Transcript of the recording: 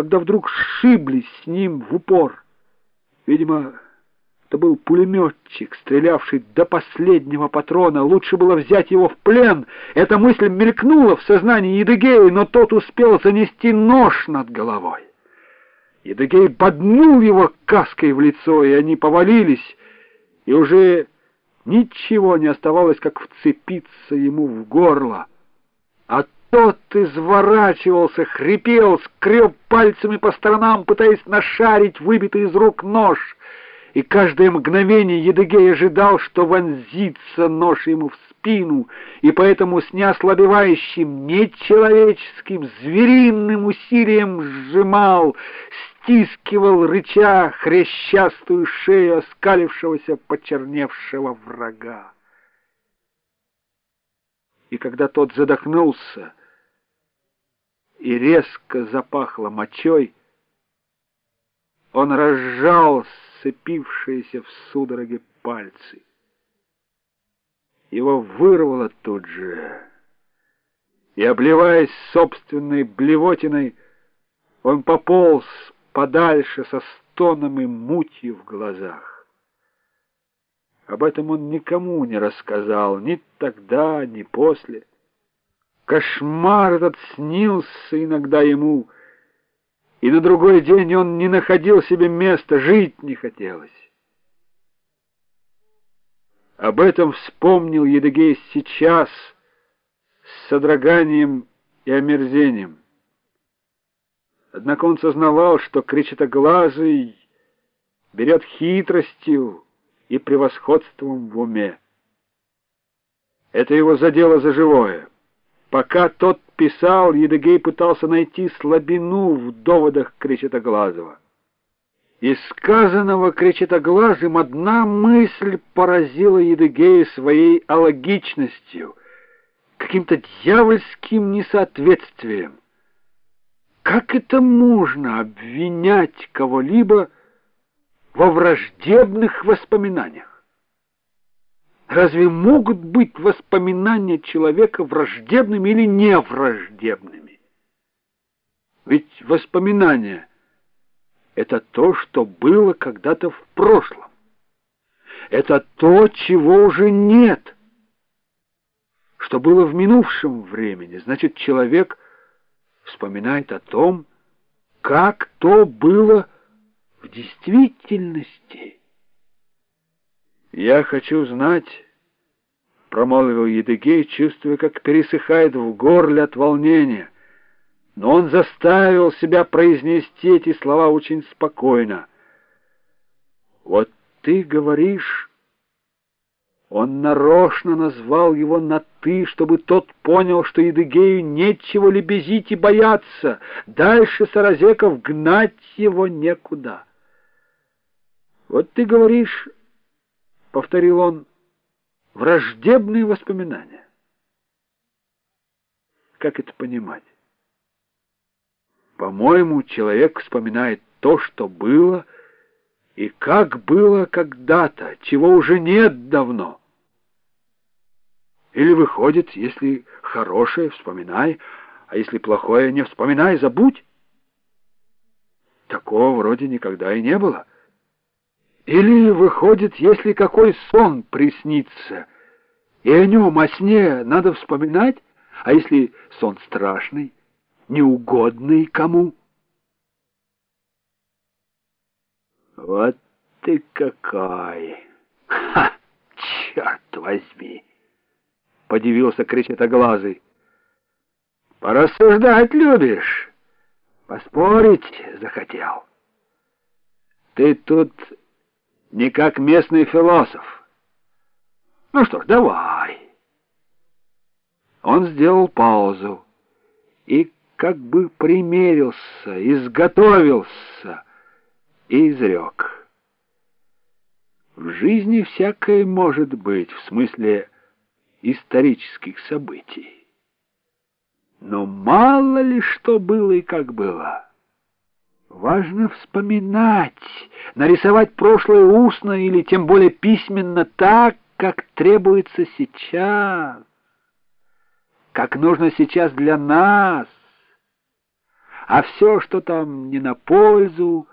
когда вдруг сшиблись с ним в упор. Видимо, это был пулеметчик, стрелявший до последнего патрона. Лучше было взять его в плен. Эта мысль мелькнула в сознании Едыгея, но тот успел занести нож над головой. Едыгей поднул его каской в лицо, и они повалились, и уже ничего не оставалось, как вцепиться ему в горло. А тот изворачивался, хрипел, скреб пальцами по сторонам, пытаясь нашарить выбитый из рук нож. И каждое мгновение Едыгей ожидал, что вонзится нож ему в спину, и поэтому с неослабевающим, нечеловеческим, звериным усилием сжимал, стискивал, рыча, хрящастую шею оскалившегося, почерневшего врага. И когда тот задохнулся и резко запахло мочой, он разжал сцепившиеся в судороге пальцы. Его вырвало тут же, и, обливаясь собственной блевотиной, он пополз подальше со стоном и мутью в глазах. Об этом он никому не рассказал, ни тогда, ни после. Кошмар этот снился иногда ему, и на другой день он не находил себе места, жить не хотелось. Об этом вспомнил Едыгей сейчас с содроганием и омерзением. Однако он сознавал, что кричатоглазый берет хитростью и превосходством в уме. Это его задело за живое. Пока тот писал, Едыгей пытался найти слабину в доводах Кречетоглазого. Из сказанного Кречетоглазым одна мысль поразила Едыгея своей алогичностью, каким-то дьявольским несоответствием. Как это можно обвинять кого-либо во враждебных воспоминаниях? Разве могут быть воспоминания человека враждебными или невраждебными? Ведь воспоминания — это то, что было когда-то в прошлом. Это то, чего уже нет. Что было в минувшем времени, значит, человек — вспоминает о том, как то было в действительности. «Я хочу знать», — промолвил Едыгей, чувствуя, как пересыхает в горле от волнения, но он заставил себя произнести эти слова очень спокойно. «Вот ты говоришь...» Он нарочно назвал его на «ты», чтобы тот понял, что Едыгею нечего лебезить и бояться. Дальше Саразеков гнать его некуда. «Вот ты говоришь, — повторил он, — враждебные воспоминания. Как это понимать? По-моему, человек вспоминает то, что было, и как было когда-то, чего уже нет давно. Или выходит, если хорошее, вспоминай, а если плохое, не вспоминай, забудь. Такого вроде никогда и не было. Или выходит, если какой сон приснится, и о нем, о сне надо вспоминать, а если сон страшный, неугодный кому? Вот ты какой! Ха! Черт возьми! подивился кречетоглазый. Порассуждать любишь, поспорить захотел. Ты тут не как местный философ. Ну что ж, давай. Он сделал паузу и как бы примерился, изготовился и изрек. В жизни всякое может быть, в смысле исторических событий. Но мало ли что было и как было. Важно вспоминать, нарисовать прошлое устно или тем более письменно так, как требуется сейчас, как нужно сейчас для нас. А все, что там не на пользу,